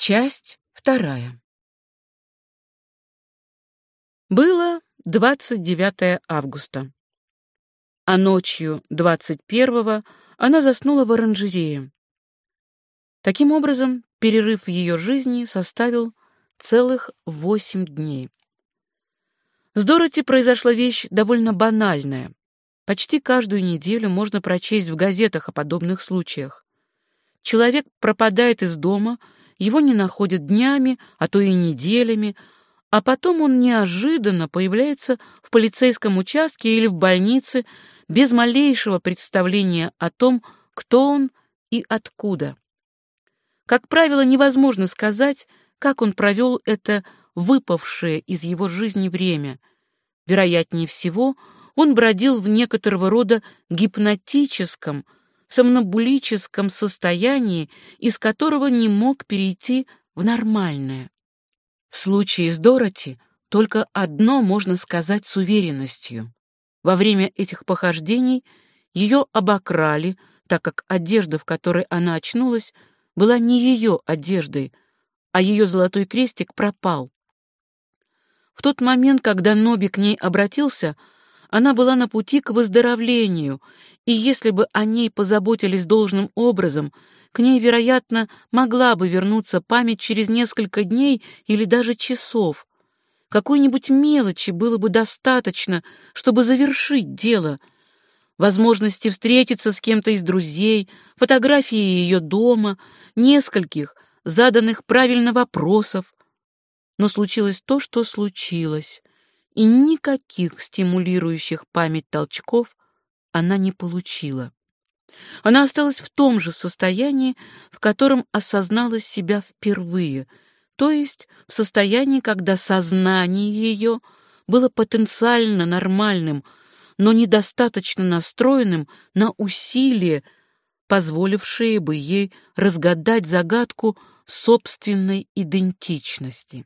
Часть вторая. Было 29 августа, а ночью 21 она заснула в оранжерее. Таким образом, перерыв в ее жизни составил целых восемь дней. С Дороти произошла вещь довольно банальная. Почти каждую неделю можно прочесть в газетах о подобных случаях. Человек пропадает из дома, его не находят днями, а то и неделями, а потом он неожиданно появляется в полицейском участке или в больнице без малейшего представления о том, кто он и откуда. Как правило, невозможно сказать, как он провел это выпавшее из его жизни время. Вероятнее всего, он бродил в некоторого рода гипнотическом, сомнобулическом состоянии, из которого не мог перейти в нормальное. В случае с Дороти только одно можно сказать с уверенностью. Во время этих похождений ее обокрали, так как одежда, в которой она очнулась, была не ее одеждой, а ее золотой крестик пропал. В тот момент, когда Ноби к ней обратился, она была на пути к выздоровлению, и если бы о ней позаботились должным образом, к ней, вероятно, могла бы вернуться память через несколько дней или даже часов. Какой-нибудь мелочи было бы достаточно, чтобы завершить дело. Возможности встретиться с кем-то из друзей, фотографии ее дома, нескольких, заданных правильно вопросов. Но случилось то, что случилось, и никаких стимулирующих память толчков она не получила. Она осталась в том же состоянии, в котором осознала себя впервые, то есть в состоянии, когда сознание ее было потенциально нормальным, но недостаточно настроенным на усилия, позволившие бы ей разгадать загадку собственной идентичности.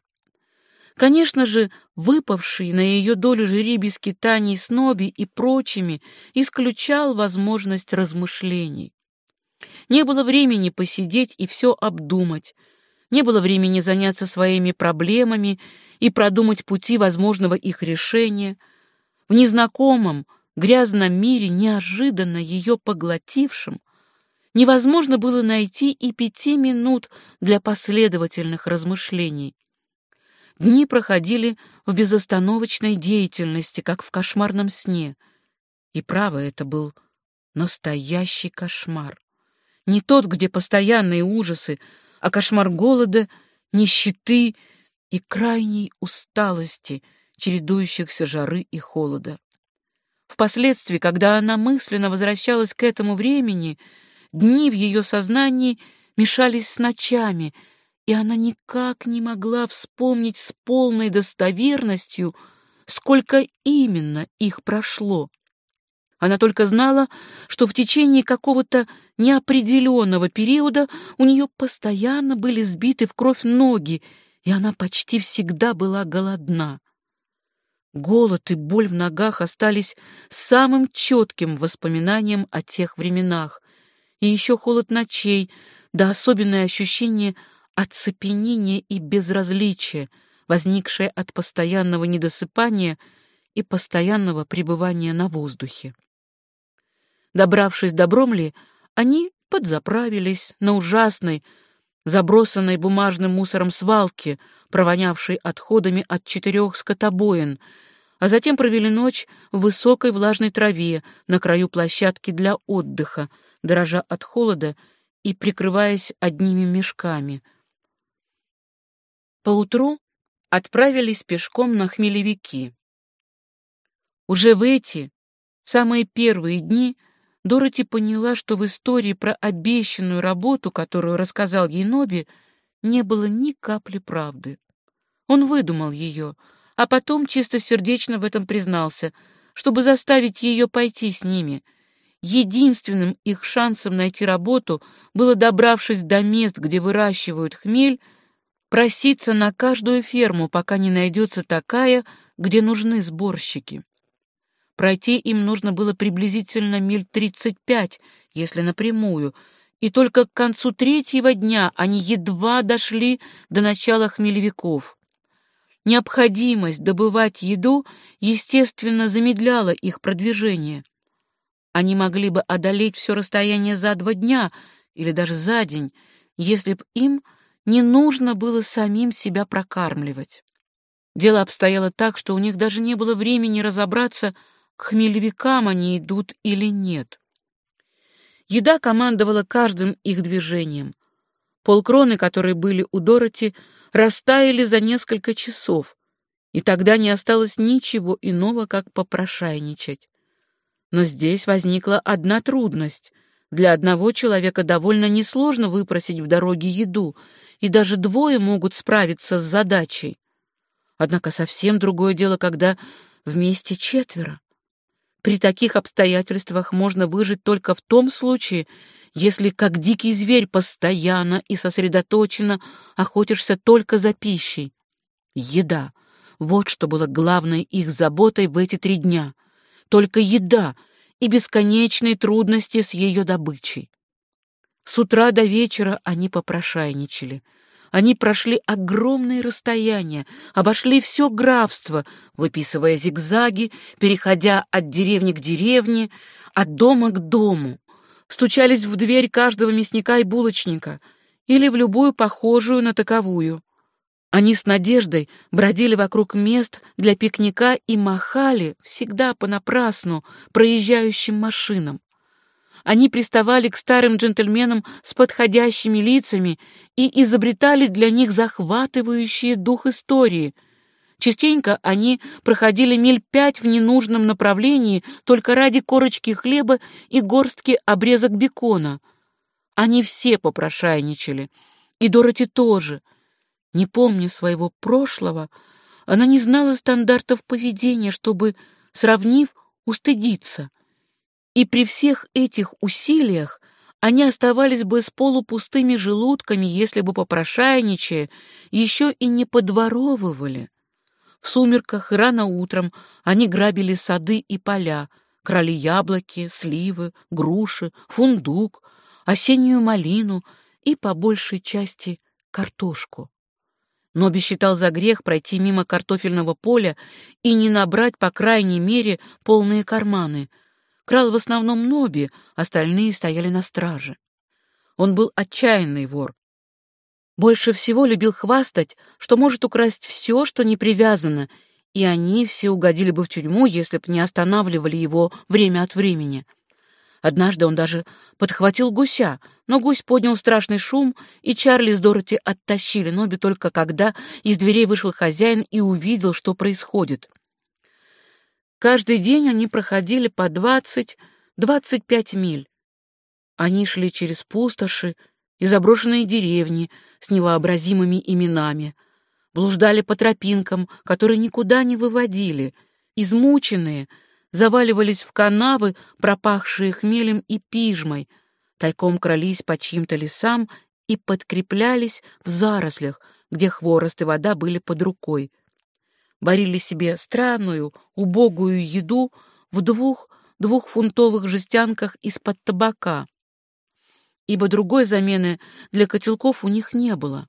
Конечно же, выпавший на ее долю скитаний с Ноби и прочими исключал возможность размышлений. Не было времени посидеть и все обдумать, не было времени заняться своими проблемами и продумать пути возможного их решения. В незнакомом, грязном мире, неожиданно ее поглотившем, невозможно было найти и пяти минут для последовательных размышлений. Дни проходили в безостановочной деятельности, как в кошмарном сне. И право, это был настоящий кошмар. Не тот, где постоянные ужасы, а кошмар голода, нищеты и крайней усталости, чередующихся жары и холода. Впоследствии, когда она мысленно возвращалась к этому времени, дни в ее сознании мешались с ночами — и она никак не могла вспомнить с полной достоверностью, сколько именно их прошло. Она только знала, что в течение какого-то неопределенного периода у нее постоянно были сбиты в кровь ноги, и она почти всегда была голодна. Голод и боль в ногах остались самым четким воспоминанием о тех временах, и еще холод ночей, да особенное ощущение оцепенение и безразличие, возникшее от постоянного недосыпания и постоянного пребывания на воздухе. Добравшись до Бромли, они подзаправились на ужасной, забросанной бумажным мусором свалке, провонявшей отходами от четырех скотобоин, а затем провели ночь в высокой влажной траве на краю площадки для отдыха, дрожа от холода и прикрываясь одними мешками. Поутру отправились пешком на хмелевики. Уже в эти, самые первые дни, Дороти поняла, что в истории про обещанную работу, которую рассказал ей Ноби, не было ни капли правды. Он выдумал ее, а потом чистосердечно в этом признался, чтобы заставить ее пойти с ними. Единственным их шансом найти работу было, добравшись до мест, где выращивают хмель, проситься на каждую ферму, пока не найдется такая, где нужны сборщики. Пройти им нужно было приблизительно миль 35, если напрямую, и только к концу третьего дня они едва дошли до начала хмелевиков. Необходимость добывать еду, естественно, замедляла их продвижение. Они могли бы одолеть все расстояние за два дня или даже за день, если б им не нужно было самим себя прокармливать. Дело обстояло так, что у них даже не было времени разобраться, к хмелевикам они идут или нет. Еда командовала каждым их движением. Полкроны, которые были у Дороти, растаяли за несколько часов, и тогда не осталось ничего иного, как попрошайничать. Но здесь возникла одна трудность. Для одного человека довольно несложно выпросить в дороге еду, и даже двое могут справиться с задачей. Однако совсем другое дело, когда вместе четверо. При таких обстоятельствах можно выжить только в том случае, если, как дикий зверь, постоянно и сосредоточенно охотишься только за пищей. Еда — вот что было главной их заботой в эти три дня. Только еда и бесконечные трудности с ее добычей. С утра до вечера они попрошайничали — они прошли огромные расстояния, обошли все графство, выписывая зигзаги, переходя от деревни к деревне, от дома к дому, стучались в дверь каждого мясника и булочника или в любую похожую на таковую. Они с надеждой бродили вокруг мест для пикника и махали, всегда понапрасну, проезжающим машинам. Они приставали к старым джентльменам с подходящими лицами и изобретали для них захватывающие дух истории. Частенько они проходили миль пять в ненужном направлении только ради корочки хлеба и горстки обрезок бекона. Они все попрошайничали, и Дороти тоже. Не помня своего прошлого, она не знала стандартов поведения, чтобы, сравнив, устыдиться — и при всех этих усилиях они оставались бы с полупустыми желудками, если бы, попрошайничая, еще и не подворовывали. В сумерках рано утром они грабили сады и поля, крали яблоки, сливы, груши, фундук, осеннюю малину и, по большей части, картошку. Ноби считал за грех пройти мимо картофельного поля и не набрать, по крайней мере, полные карманы — Крал в основном Ноби, остальные стояли на страже. Он был отчаянный вор. Больше всего любил хвастать, что может украсть все, что не привязано, и они все угодили бы в тюрьму, если б не останавливали его время от времени. Однажды он даже подхватил гуся, но гусь поднял страшный шум, и Чарли с Дороти оттащили Ноби только когда из дверей вышел хозяин и увидел, что происходит. Каждый день они проходили по двадцать-двадцать пять миль. Они шли через пустоши и заброшенные деревни с невообразимыми именами, блуждали по тропинкам, которые никуда не выводили, измученные, заваливались в канавы, пропахшие хмелем и пижмой, тайком крались по чьим-то лесам и подкреплялись в зарослях, где хворост и вода были под рукой варили себе странную, убогую еду в двух двухфунтовых жестянках из-под табака, ибо другой замены для котелков у них не было.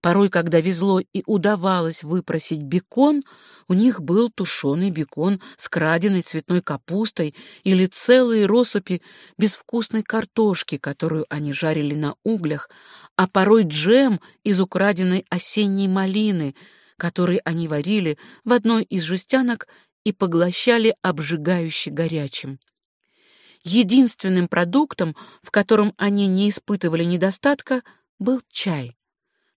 Порой, когда везло и удавалось выпросить бекон, у них был тушеный бекон с краденой цветной капустой или целые россыпи безвкусной картошки, которую они жарили на углях, а порой джем из украденной осенней малины — который они варили в одной из жестянок и поглощали обжигающе горячим. Единственным продуктом, в котором они не испытывали недостатка, был чай.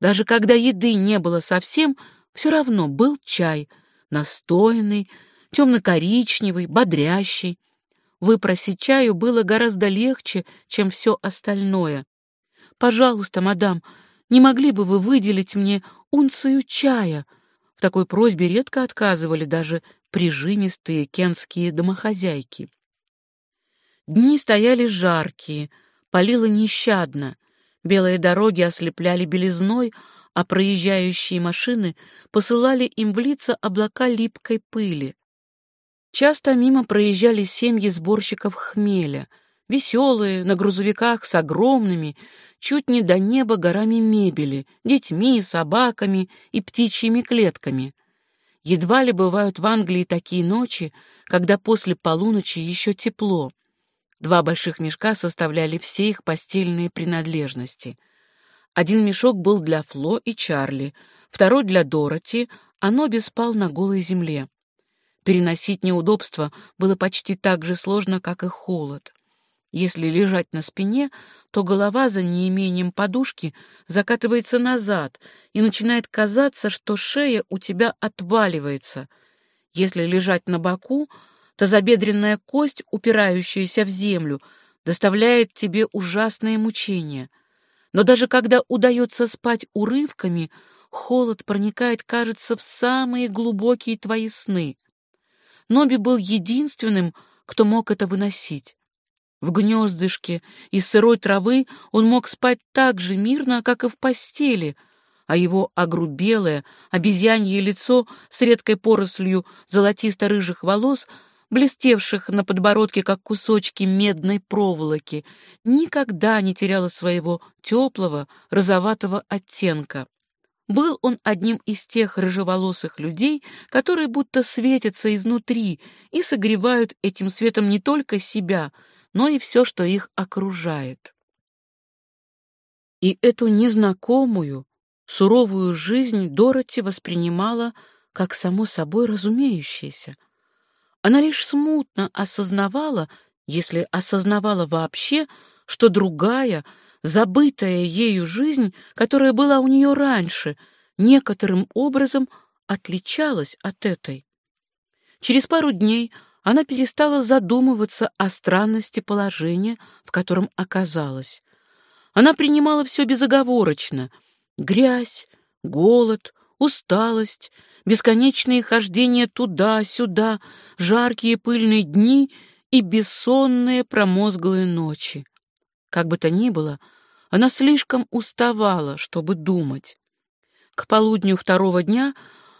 Даже когда еды не было совсем, все равно был чай, настоянный, темно-коричневый, бодрящий. Выпросить чаю было гораздо легче, чем все остальное. «Пожалуйста, мадам, не могли бы вы выделить мне унцию чая?» В такой просьбе редко отказывали даже прижимистые кентские домохозяйки. Дни стояли жаркие, палило нещадно, белые дороги ослепляли белизной, а проезжающие машины посылали им в лица облака липкой пыли. Часто мимо проезжали семьи сборщиков хмеля, веселые, на грузовиках с огромными, чуть не до неба горами мебели, детьми, собаками и птичьими клетками. Едва ли бывают в Англии такие ночи, когда после полуночи еще тепло. Два больших мешка составляли все их постельные принадлежности. Один мешок был для Фло и Чарли, второй для Дороти, а Ноби спал на голой земле. Переносить неудобства было почти так же сложно, как и холод. Если лежать на спине, то голова за неимением подушки закатывается назад, и начинает казаться, что шея у тебя отваливается. Если лежать на боку, тазобедренная кость, упирающаяся в землю, доставляет тебе ужасные мучения. Но даже когда удается спать урывками, холод проникает, кажется, в самые глубокие твои сны. Ноби был единственным, кто мог это выносить. В гнездышке из сырой травы он мог спать так же мирно, как и в постели, а его огрубелое, обезьянье лицо с редкой порослью золотисто-рыжих волос, блестевших на подбородке, как кусочки медной проволоки, никогда не теряло своего теплого розоватого оттенка. Был он одним из тех рыжеволосых людей, которые будто светятся изнутри и согревают этим светом не только себя — но и все, что их окружает. И эту незнакомую, суровую жизнь Дороти воспринимала как само собой разумеющееся. Она лишь смутно осознавала, если осознавала вообще, что другая, забытая ею жизнь, которая была у нее раньше, некоторым образом отличалась от этой. Через пару дней она перестала задумываться о странности положения, в котором оказалась. Она принимала все безоговорочно — грязь, голод, усталость, бесконечные хождения туда-сюда, жаркие пыльные дни и бессонные промозглые ночи. Как бы то ни было, она слишком уставала, чтобы думать. К полудню второго дня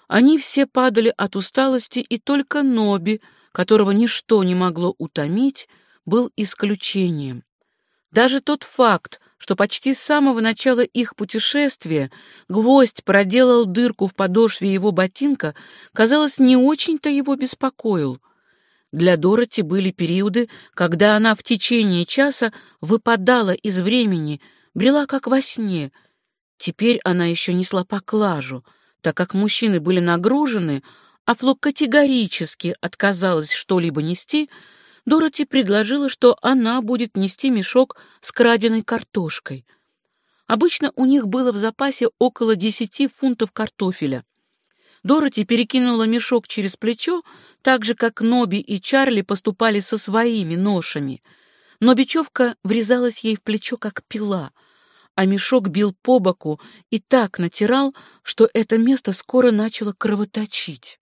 они все падали от усталости, и только Ноби — которого ничто не могло утомить, был исключением. Даже тот факт, что почти с самого начала их путешествия гвоздь проделал дырку в подошве его ботинка, казалось, не очень-то его беспокоил. Для Дороти были периоды, когда она в течение часа выпадала из времени, брела как во сне. Теперь она еще несла поклажу, так как мужчины были нагружены, а Фло категорически отказалась что-либо нести, Дороти предложила, что она будет нести мешок с краденой картошкой. Обычно у них было в запасе около десяти фунтов картофеля. Дороти перекинула мешок через плечо, так же, как Ноби и Чарли поступали со своими ношами. Но бечевка врезалась ей в плечо, как пила, а мешок бил по боку и так натирал, что это место скоро начало кровоточить.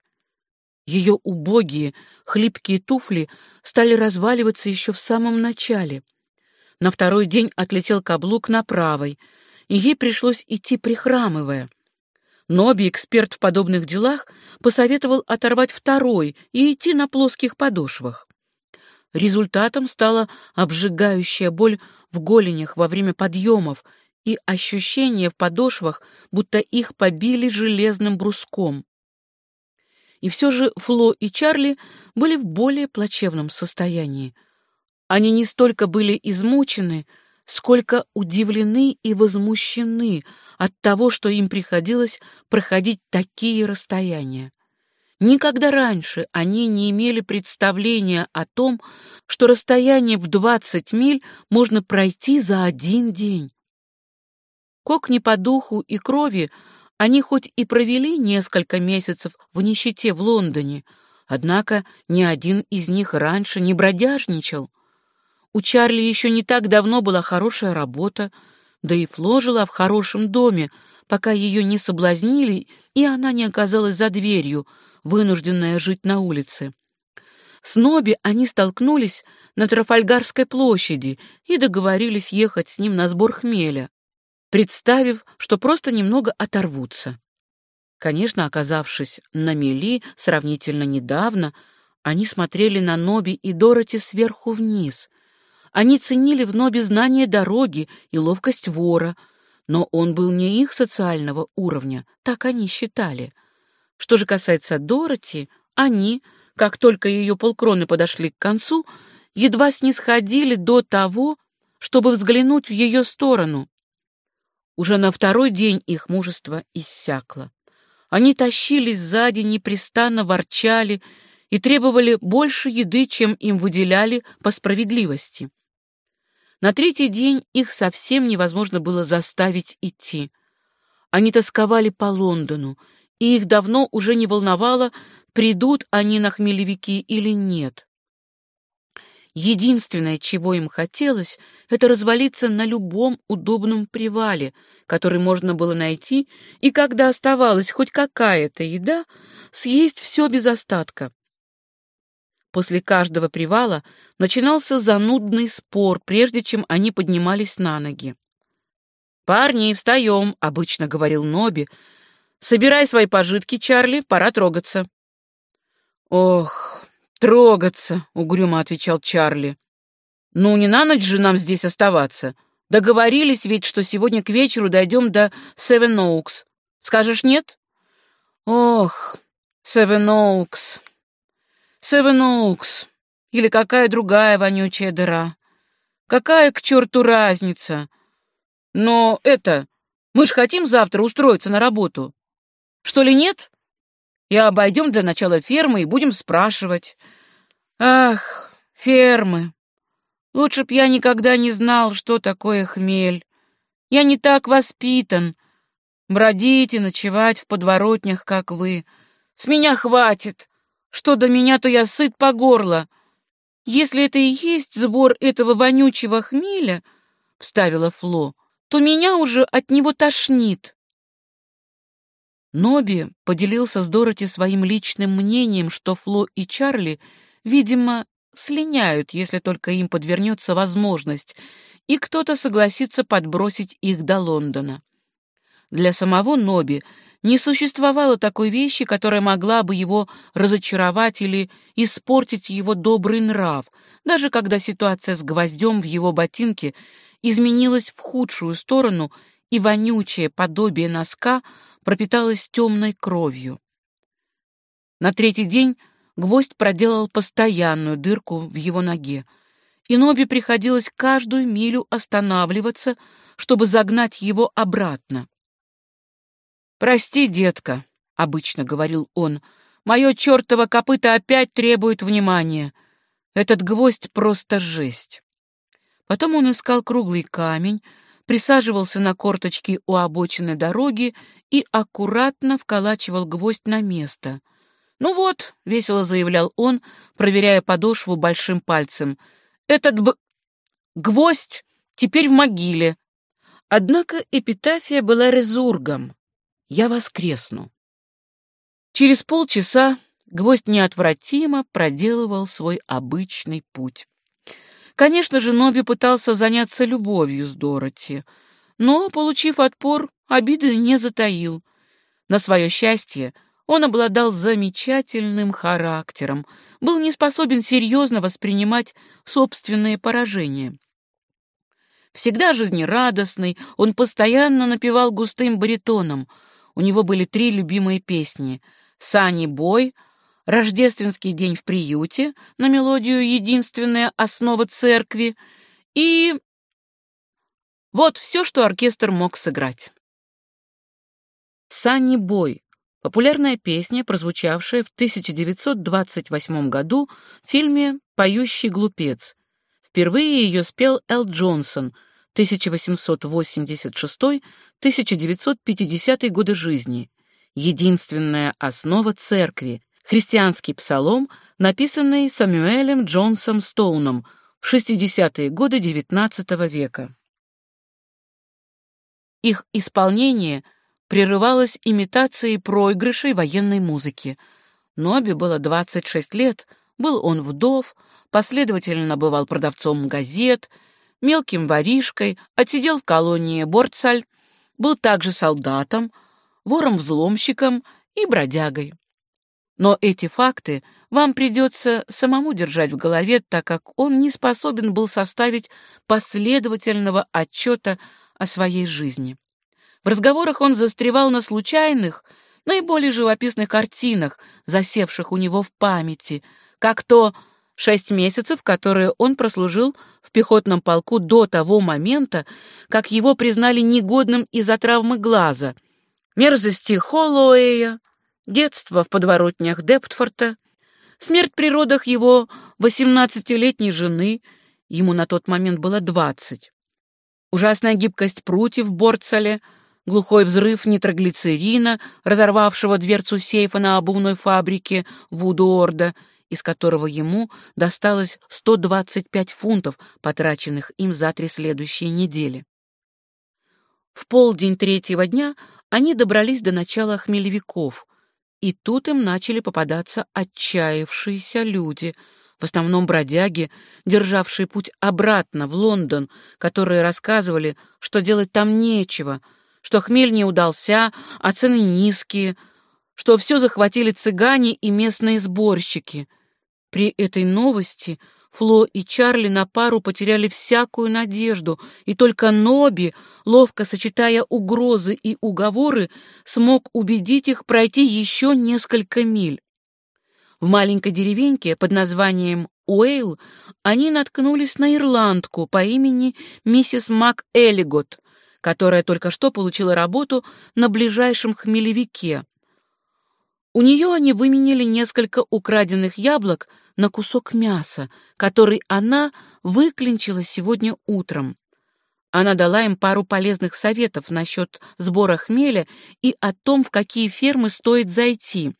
Ее убогие, хлипкие туфли стали разваливаться еще в самом начале. На второй день отлетел каблук на правой, и ей пришлось идти прихрамывая. Ноби, эксперт в подобных делах, посоветовал оторвать второй и идти на плоских подошвах. Результатом стала обжигающая боль в голенях во время подъемов и ощущение в подошвах, будто их побили железным бруском и все же Фло и Чарли были в более плачевном состоянии. Они не столько были измучены, сколько удивлены и возмущены от того, что им приходилось проходить такие расстояния. Никогда раньше они не имели представления о том, что расстояние в 20 миль можно пройти за один день. Кокни по духу и крови они хоть и провели несколько месяцев в нищете в Лондоне, однако ни один из них раньше не бродяжничал. У Чарли еще не так давно была хорошая работа, да и Фло жила в хорошем доме, пока ее не соблазнили, и она не оказалась за дверью, вынужденная жить на улице. С Ноби они столкнулись на Трафальгарской площади и договорились ехать с ним на сбор хмеля представив, что просто немного оторвутся. Конечно, оказавшись на мели сравнительно недавно, они смотрели на Ноби и Дороти сверху вниз. Они ценили в Нобе знание дороги и ловкость вора, но он был не их социального уровня, так они считали. Что же касается Дороти, они, как только ее полкроны подошли к концу, едва снисходили до того, чтобы взглянуть в ее сторону. Уже на второй день их мужество иссякло. Они тащились сзади, непрестанно ворчали и требовали больше еды, чем им выделяли по справедливости. На третий день их совсем невозможно было заставить идти. Они тосковали по Лондону, и их давно уже не волновало, придут они на хмелевики или нет. Единственное, чего им хотелось, это развалиться на любом удобном привале, который можно было найти, и когда оставалась хоть какая-то еда, съесть все без остатка. После каждого привала начинался занудный спор, прежде чем они поднимались на ноги. «Парни, встаем», — обычно говорил Ноби. «Собирай свои пожитки, Чарли, пора трогаться». «Ох, «Трогаться», — угрюмо отвечал Чарли. «Ну, не на ночь же нам здесь оставаться. Договорились ведь, что сегодня к вечеру дойдем до Севен Оукс. Скажешь нет?» «Ох, Севен Оукс, Севен Оукс, или какая другая вонючая дыра. Какая к черту разница? Но это, мы ж хотим завтра устроиться на работу. Что ли нет?» И обойдем для начала фермы и будем спрашивать. Ах, фермы! Лучше б я никогда не знал, что такое хмель. Я не так воспитан. Бродить и ночевать в подворотнях, как вы. С меня хватит. Что до меня, то я сыт по горло. Если это и есть сбор этого вонючего хмеля, — вставила Фло, — то меня уже от него тошнит. Ноби поделился с Дороти своим личным мнением, что Фло и Чарли, видимо, слиняют, если только им подвернется возможность, и кто-то согласится подбросить их до Лондона. Для самого Ноби не существовало такой вещи, которая могла бы его разочаровать или испортить его добрый нрав, даже когда ситуация с гвоздем в его ботинке изменилась в худшую сторону, и вонючее подобие носка пропиталась темной кровью. На третий день гвоздь проделал постоянную дырку в его ноге, и Ноби приходилось каждую милю останавливаться, чтобы загнать его обратно. «Прости, детка», — обычно говорил он, — «мое чертово копыто опять требует внимания. Этот гвоздь просто жесть». Потом он искал круглый камень, присаживался на корточки у обочины дороги и аккуратно вколачивал гвоздь на место. «Ну вот», — весело заявлял он, проверяя подошву большим пальцем, — «этот б... гвоздь теперь в могиле». Однако эпитафия была резургом. «Я воскресну». Через полчаса гвоздь неотвратимо проделывал свой обычный путь. Конечно же, Ноби пытался заняться любовью с Дороти, но, получив отпор, обиды не затаил. На свое счастье, он обладал замечательным характером, был не способен серьезно воспринимать собственные поражения. Всегда жизнерадостный, он постоянно напевал густым баритоном. У него были три любимые песни «Сани Бой», рождественский день в приюте на мелодию «Единственная основа церкви» и вот все, что оркестр мог сыграть. «Санни Бой» — популярная песня, прозвучавшая в 1928 году в фильме «Поющий глупец». Впервые ее спел Эл Джонсон 1886-1950 годы жизни. Единственная основа церкви, христианский псалом, написанный Самюэлем Джонсом Стоуном в 60-е годы XIX века. Их исполнение прерывалось имитацией проигрышей военной музыки. Ноби было 26 лет, был он вдов, последовательно бывал продавцом газет, мелким воришкой, отсидел в колонии Бортсаль, был также солдатом, вором-взломщиком и бродягой. Но эти факты вам придется самому держать в голове, так как он не способен был составить последовательного отчета о своей жизни. В разговорах он застревал на случайных, наиболее живописных картинах, засевших у него в памяти, как то шесть месяцев, которые он прослужил в пехотном полку до того момента, как его признали негодным из-за травмы глаза, мерзости Холлоуэя, детство в подворотнях Дептфорта, смерть при родах его восемнадцатилетней жены, ему на тот момент было двадцать, ужасная гибкость прутьев в Борцале, глухой взрыв нитроглицерина, разорвавшего дверцу сейфа на обувной фабрике Вудуорда, из которого ему досталось 125 фунтов, потраченных им за три следующие недели. В полдень третьего дня они добрались до начала хмелевиков, и тут им начали попадаться отчаявшиеся люди, в основном бродяги, державшие путь обратно в Лондон, которые рассказывали, что делать там нечего, что хмель не удался, а цены низкие, что все захватили цыгане и местные сборщики. При этой новости Фло и Чарли на пару потеряли всякую надежду, и только Ноби, ловко сочетая угрозы и уговоры, смог убедить их пройти еще несколько миль. В маленькой деревеньке под названием Уэйл они наткнулись на ирландку по имени миссис Мак Эллигот, которая только что получила работу на ближайшем хмелевике. У нее они выменили несколько украденных яблок на кусок мяса, который она выклинчила сегодня утром. Она дала им пару полезных советов насчет сбора хмеля и о том, в какие фермы стоит зайти.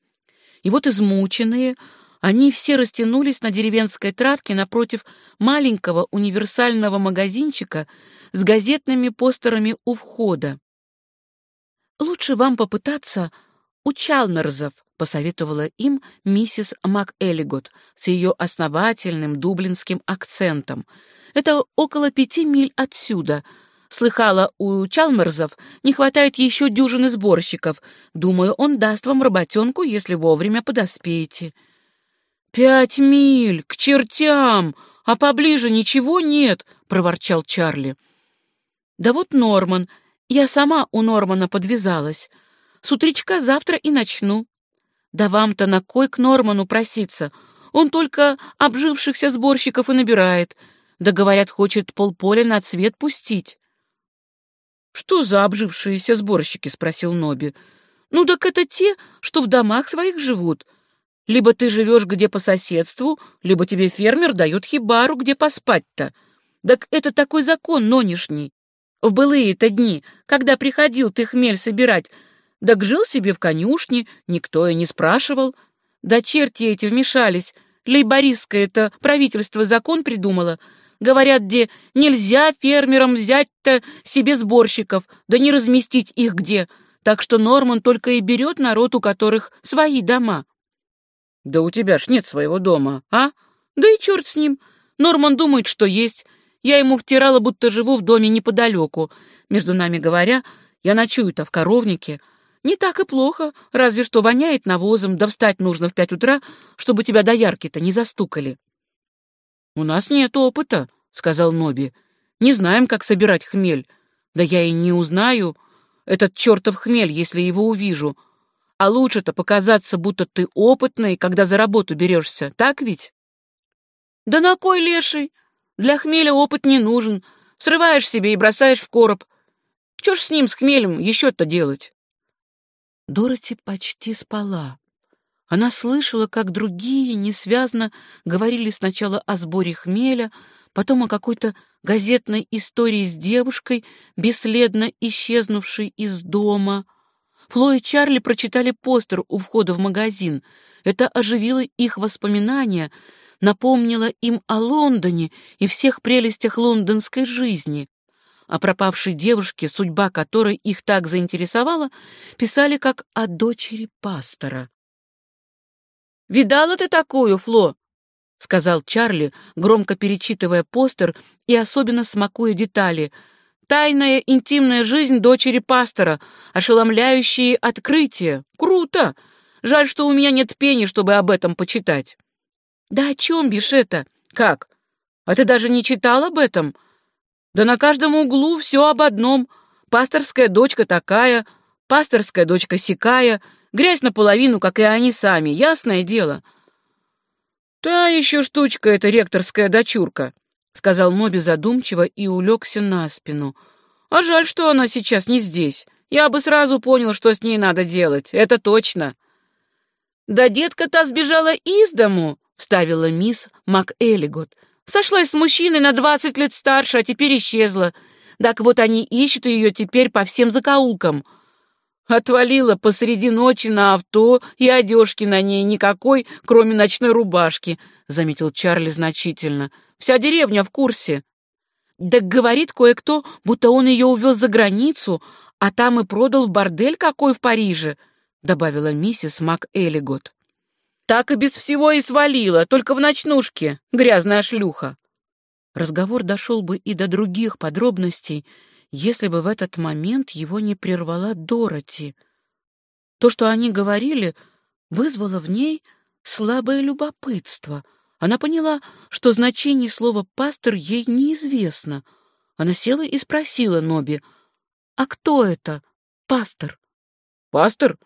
И вот измученные, они все растянулись на деревенской травке напротив маленького универсального магазинчика с газетными постерами у входа. «Лучше вам попытаться у Чалмерзов», — посоветовала им миссис МакЭллигот с ее основательным дублинским акцентом. «Это около пяти миль отсюда. Слыхала, у Чалмерзов не хватает еще дюжины сборщиков. Думаю, он даст вам работенку, если вовремя подоспеете». «Пять миль! К чертям! А поближе ничего нет!» — проворчал Чарли. «Да вот Норман. Я сама у Нормана подвязалась. С утречка завтра и начну. Да вам-то на кой к Норману проситься? Он только обжившихся сборщиков и набирает. Да, говорят, хочет полполя на цвет пустить. «Что за обжившиеся сборщики?» — спросил Ноби. «Ну так это те, что в домах своих живут. Либо ты живешь где по соседству, либо тебе фермер дает хибару, где поспать-то. Так это такой закон нонешний. В былые-то дни, когда приходил ты хмель собирать, так жил себе в конюшне, никто и не спрашивал. Да черти эти вмешались. Лейбористское это правительство закон придумало. Говорят, где нельзя фермерам взять-то себе сборщиков, да не разместить их где. Так что Норман только и берет народ, у которых свои дома. Да у тебя ж нет своего дома, а? Да и черт с ним. Норман думает, что есть. Я ему втирала, будто живу в доме неподалеку. Между нами говоря, я ночую-то в коровнике, не так и плохо, разве что воняет навозом, да встать нужно в пять утра, чтобы тебя до ярки-то не застукали. — У нас нет опыта, — сказал Ноби. — Не знаем, как собирать хмель. Да я и не узнаю этот чертов хмель, если его увижу. А лучше-то показаться, будто ты опытный, когда за работу берешься, так ведь? — Да на кой леший? Для хмеля опыт не нужен. Срываешь себе и бросаешь в короб. Чё ж с ним, с хмелем, еще-то делать? Дороти почти спала. Она слышала, как другие несвязно говорили сначала о сборе хмеля, потом о какой-то газетной истории с девушкой, бесследно исчезнувшей из дома. Фло и Чарли прочитали постер у входа в магазин. Это оживило их воспоминания, напомнило им о Лондоне и всех прелестях лондонской жизни о пропавшей девушке, судьба которой их так заинтересовала, писали как о дочери пастора. «Видала ты такую, Фло?» — сказал Чарли, громко перечитывая постер и особенно смакуя детали. «Тайная интимная жизнь дочери пастора, ошеломляющие открытия. Круто! Жаль, что у меня нет пени, чтобы об этом почитать». «Да о чем бишь это? Как? А ты даже не читал об этом? Да на каждом углу все об одном. Пасторская дочка такая, пасторская дочка сякая, грязь наполовину, как и они сами, ясное дело». «Та еще штучка эта ректорская дочурка», — сказал Моби задумчиво и улегся на спину. «А жаль, что она сейчас не здесь. Я бы сразу понял, что с ней надо делать, это точно». «Да детка та сбежала из дому», — вставила мисс МакЭлигот. «Сошлась с мужчиной на двадцать лет старше, а теперь исчезла. Так вот они ищут ее теперь по всем закоулкам». Отвалила посреди ночи на авто, и одежки на ней никакой, кроме ночной рубашки, — заметил Чарли значительно. Вся деревня в курсе. Да говорит кое-кто, будто он ее увез за границу, а там и продал в бордель какой в Париже, — добавила миссис Мак Элигот. Так и без всего и свалила, только в ночнушке, грязная шлюха. Разговор дошел бы и до других подробностей, если бы в этот момент его не прервала Дороти. То, что они говорили, вызвало в ней слабое любопытство. Она поняла, что значение слова «пастор» ей неизвестно. Она села и спросила Ноби, «А кто это, пастор?» «Пастор?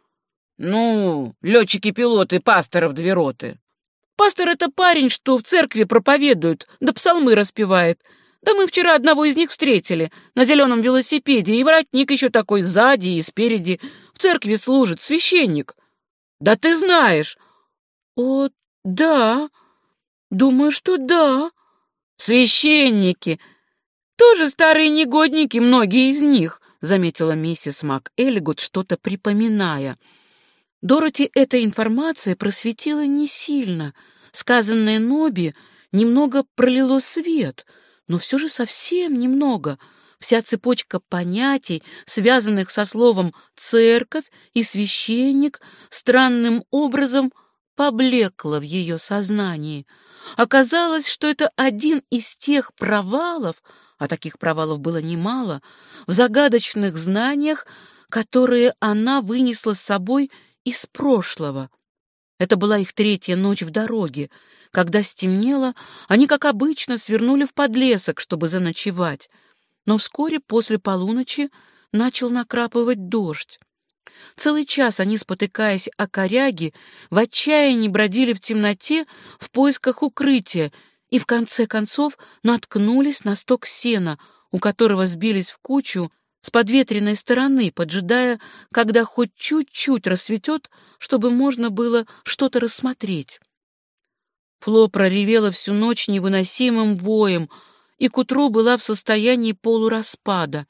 Ну, летчики-пилоты пасторов две роты». «Пастор — это парень, что в церкви проповедует, да псалмы распевает. Да мы вчера одного из них встретили на зеленом велосипеде, и воротник еще такой сзади и спереди. В церкви служит священник. Да ты знаешь. О, да. Думаю, что да. Священники. Тоже старые негодники, многие из них, заметила миссис Мак Элигут, что-то припоминая. Дороти эта информация просветила не сильно. Сказанное Ноби немного пролило свет — но все же совсем немного. Вся цепочка понятий, связанных со словом «церковь» и «священник», странным образом поблекла в ее сознании. Оказалось, что это один из тех провалов, а таких провалов было немало, в загадочных знаниях, которые она вынесла с собой из прошлого. Это была их третья ночь в дороге, когда стемнело, они, как обычно, свернули в подлесок, чтобы заночевать. Но вскоре после полуночи начал накрапывать дождь. Целый час они, спотыкаясь о коряги, в отчаянии бродили в темноте в поисках укрытия и, в конце концов, наткнулись на сток сена, у которого сбились в кучу с подветренной стороны, поджидая, когда хоть чуть-чуть рассветет, чтобы можно было что-то рассмотреть. Фло проревела всю ночь невыносимым воем и к утру была в состоянии полураспада.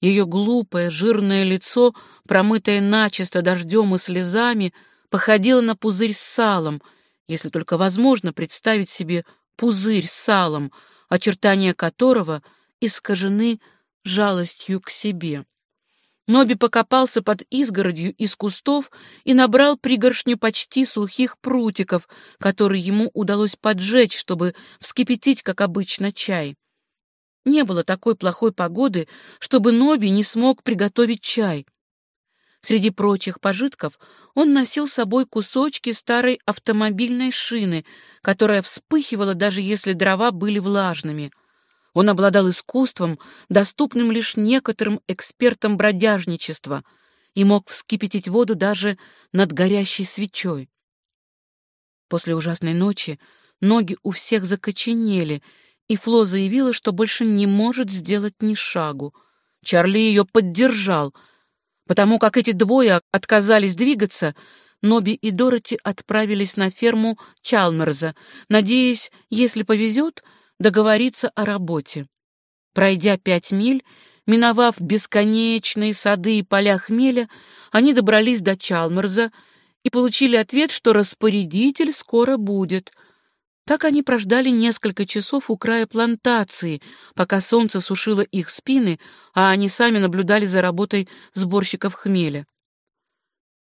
Ее глупое, жирное лицо, промытое начисто дождем и слезами, походило на пузырь с салом, если только возможно представить себе пузырь с салом, очертания которого искажены жалостью к себе. Ноби покопался под изгородью из кустов и набрал пригоршню почти сухих прутиков, которые ему удалось поджечь, чтобы вскипятить, как обычно, чай. Не было такой плохой погоды, чтобы Ноби не смог приготовить чай. Среди прочих пожитков он носил с собой кусочки старой автомобильной шины, которая вспыхивала, даже если дрова были влажными — он обладал искусством, доступным лишь некоторым экспертам бродяжничества, и мог вскипятить воду даже над горящей свечой. После ужасной ночи ноги у всех закоченели, и Фло заявила, что больше не может сделать ни шагу. Чарли ее поддержал. Потому как эти двое отказались двигаться, Ноби и Дороти отправились на ферму Чалмерза, надеясь, если повезет, договориться о работе. Пройдя пять миль, миновав бесконечные сады и поля хмеля, они добрались до Чалмерза и получили ответ, что распорядитель скоро будет. Так они прождали несколько часов у края плантации, пока солнце сушило их спины, а они сами наблюдали за работой сборщиков хмеля.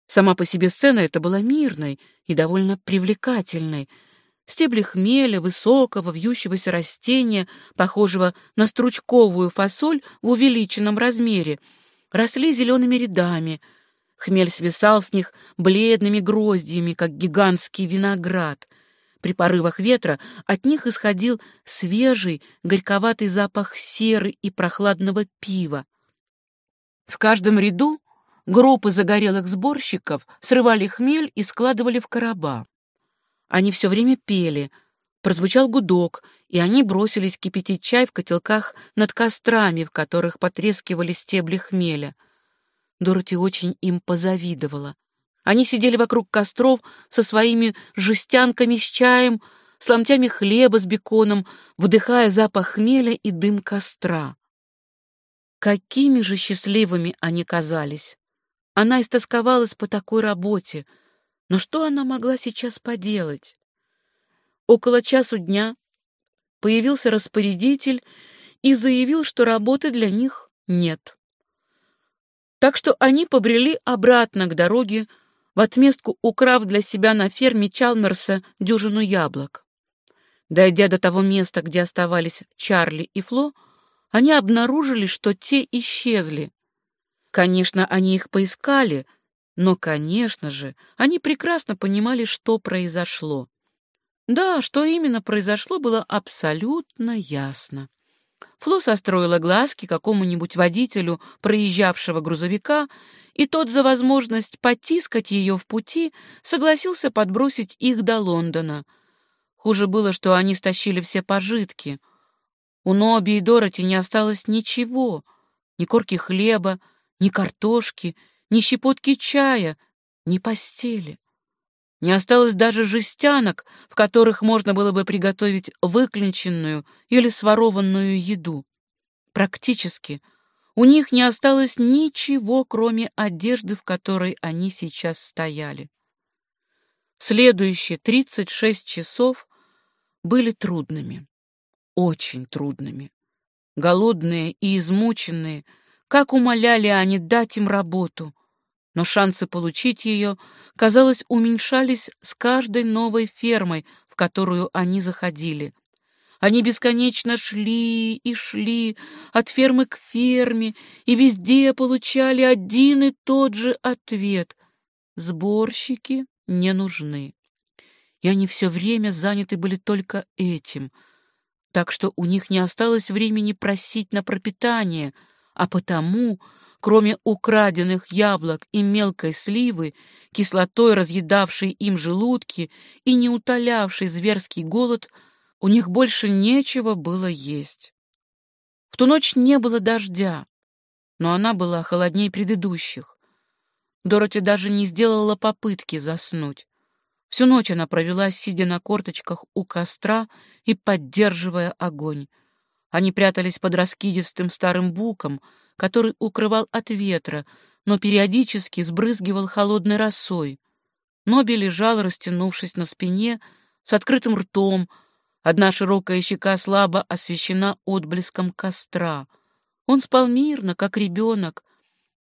Сама по себе сцена эта была мирной и довольно привлекательной — Стебли хмеля, высокого, вьющегося растения, похожего на стручковую фасоль в увеличенном размере, росли зелеными рядами. Хмель свисал с них бледными гроздьями, как гигантский виноград. При порывах ветра от них исходил свежий, горьковатый запах серы и прохладного пива. В каждом ряду группы загорелых сборщиков срывали хмель и складывали в короба. Они все время пели. Прозвучал гудок, и они бросились кипятить чай в котелках над кострами, в которых потрескивали стебли хмеля. Дороти очень им позавидовала. Они сидели вокруг костров со своими жестянками с чаем, с ломтями хлеба с беконом, вдыхая запах хмеля и дым костра. Какими же счастливыми они казались! Она истосковалась по такой работе, но что она могла сейчас поделать? Около часу дня появился распорядитель и заявил, что работы для них нет. Так что они побрели обратно к дороге, в отместку украв для себя на ферме Чалмерса дюжину яблок. Дойдя до того места, где оставались Чарли и Фло, они обнаружили, что те исчезли. Конечно, они их поискали, но, конечно же, они прекрасно понимали, что произошло. Да, что именно произошло, было абсолютно ясно. Фло состроила глазки какому-нибудь водителю проезжавшего грузовика, и тот за возможность потискать ее в пути согласился подбросить их до Лондона. Хуже было, что они стащили все пожитки. У Ноби и Дороти не осталось ничего, ни корки хлеба, ни картошки, ни щепотки чая, ни постели. Не осталось даже жестянок, в которых можно было бы приготовить выклинченную или сворованную еду. Практически у них не осталось ничего, кроме одежды, в которой они сейчас стояли. Следующие 36 часов были трудными, очень трудными. Голодные и измученные, как умоляли они дать им работу, но шансы получить ее, казалось, уменьшались с каждой новой фермой, в которую они заходили. Они бесконечно шли и шли от фермы к ферме, и везде получали один и тот же ответ — сборщики не нужны. И они все время заняты были только этим, так что у них не осталось времени просить на пропитание, а потому Кроме украденных яблок и мелкой сливы, кислотой разъедавшей им желудки и не утолявшей зверский голод, у них больше нечего было есть. В ту ночь не было дождя, но она была холоднее предыдущих. Дороти даже не сделала попытки заснуть. Всю ночь она провела, сидя на корточках у костра и поддерживая огонь. Они прятались под раскидистым старым буком, который укрывал от ветра, но периодически сбрызгивал холодной росой. Ноби лежал, растянувшись на спине, с открытым ртом, одна широкая щека слабо освещена отблеском костра. Он спал мирно, как ребенок,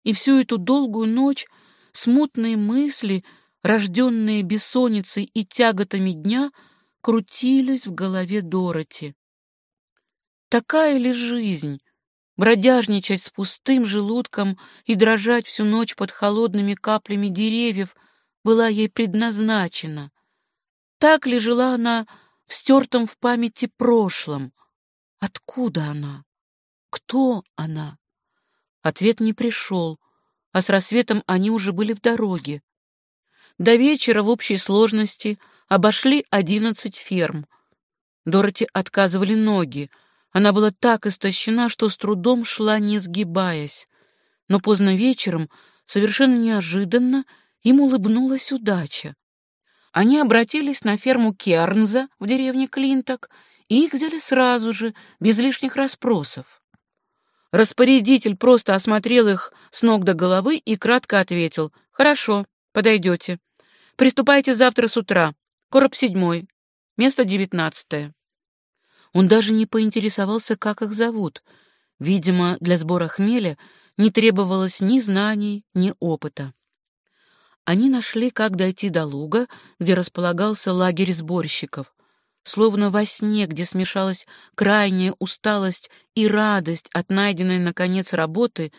и всю эту долгую ночь смутные мысли, рожденные бессонницей и тяготами дня, крутились в голове Дороти. Такая ли жизнь, бродяжничать с пустым желудком и дрожать всю ночь под холодными каплями деревьев была ей предназначена. Так ли жила она в стертом в памяти прошлом? Откуда она? Кто она? Ответ не пришел, а с рассветом они уже были в дороге. До вечера в общей сложности обошли одиннадцать ферм. Дороти отказывали ноги, она была так истощена, что с трудом шла, не сгибаясь. Но поздно вечером, совершенно неожиданно, им улыбнулась удача. Они обратились на ферму Кернза в деревне Клинток, и их взяли сразу же, без лишних расспросов. Распорядитель просто осмотрел их с ног до головы и кратко ответил «Хорошо, подойдете. Приступайте завтра с утра. Короб седьмой, место девятнадцатое». Он даже не поинтересовался, как их зовут. Видимо, для сбора хмеля не требовалось ни знаний, ни опыта. Они нашли, как дойти до луга, где располагался лагерь сборщиков. словно во сне, где смешалась крайняя усталость и радость от найденной, наконец, работы,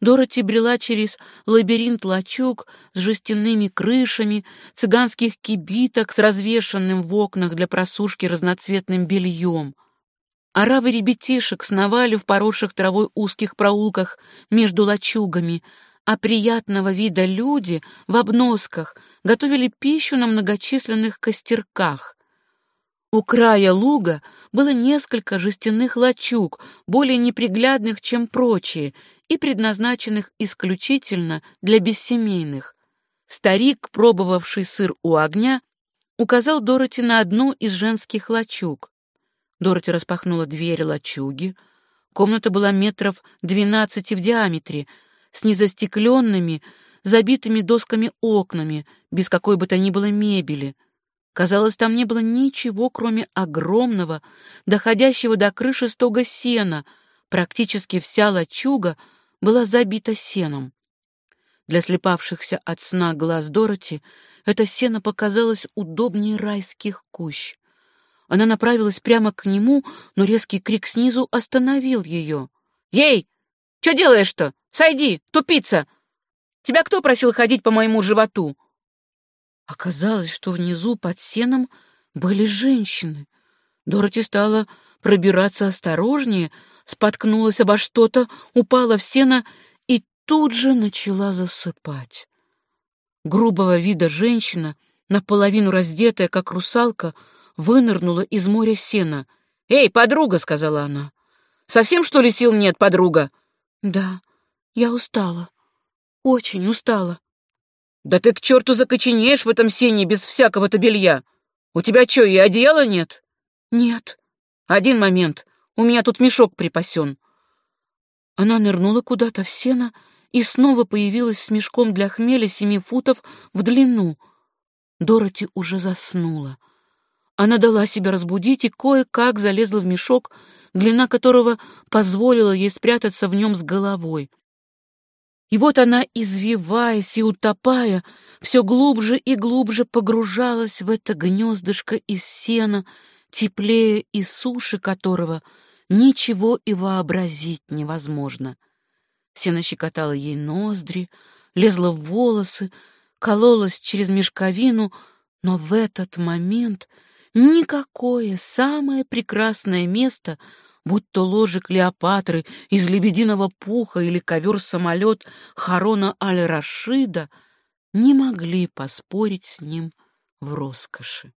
Дороти брела через лабиринт лачуг с жестяными крышами, цыганских кибиток с развешанным в окнах для просушки разноцветным бельем. Оравы ребятишек сновали в поросших травой узких проулках между лачугами, а приятного вида люди в обносках готовили пищу на многочисленных костерках. У края луга было несколько жестяных лачуг, более неприглядных, чем прочие, и предназначенных исключительно для бессемейных. Старик, пробовавший сыр у огня, указал Дороти на одну из женских лачуг. Дороти распахнула дверь лачуги. Комната была метров двенадцати в диаметре, с незастекленными, забитыми досками окнами, без какой бы то ни было мебели — Казалось, там не было ничего, кроме огромного, доходящего до крыши стога сена. Практически вся лачуга была забита сеном. Для слепавшихся от сна глаз Дороти это сено показалось удобнее райских кущ. Она направилась прямо к нему, но резкий крик снизу остановил ее. «Ей! Что делаешь-то? Сойди, тупица! Тебя кто просил ходить по моему животу?» Оказалось, что внизу под сеном были женщины. Дороти стала пробираться осторожнее, споткнулась обо что-то, упала в сено и тут же начала засыпать. Грубого вида женщина, наполовину раздетая, как русалка, вынырнула из моря сена. «Эй, подруга!» — сказала она. «Совсем, что ли, сил нет, подруга?» «Да, я устала. Очень устала. «Да ты к черту закоченеешь в этом сене без всякого-то белья! У тебя что, и одеяла нет?» «Нет». «Один момент, у меня тут мешок припасен». Она нырнула куда-то в сено и снова появилась с мешком для хмеля семи футов в длину. Дороти уже заснула. Она дала себя разбудить и кое-как залезла в мешок, длина которого позволила ей спрятаться в нем с головой. И вот она, извиваясь и утопая, все глубже и глубже погружалась в это гнездышко из сена, теплее и суше которого ничего и вообразить невозможно. Сено щекотало ей ноздри, лезло в волосы, кололось через мешковину, но в этот момент никакое самое прекрасное место — будь то ложе Клеопатры из лебединого пуха или ковер-самолет Харона Аль-Рашида, не могли поспорить с ним в роскоши.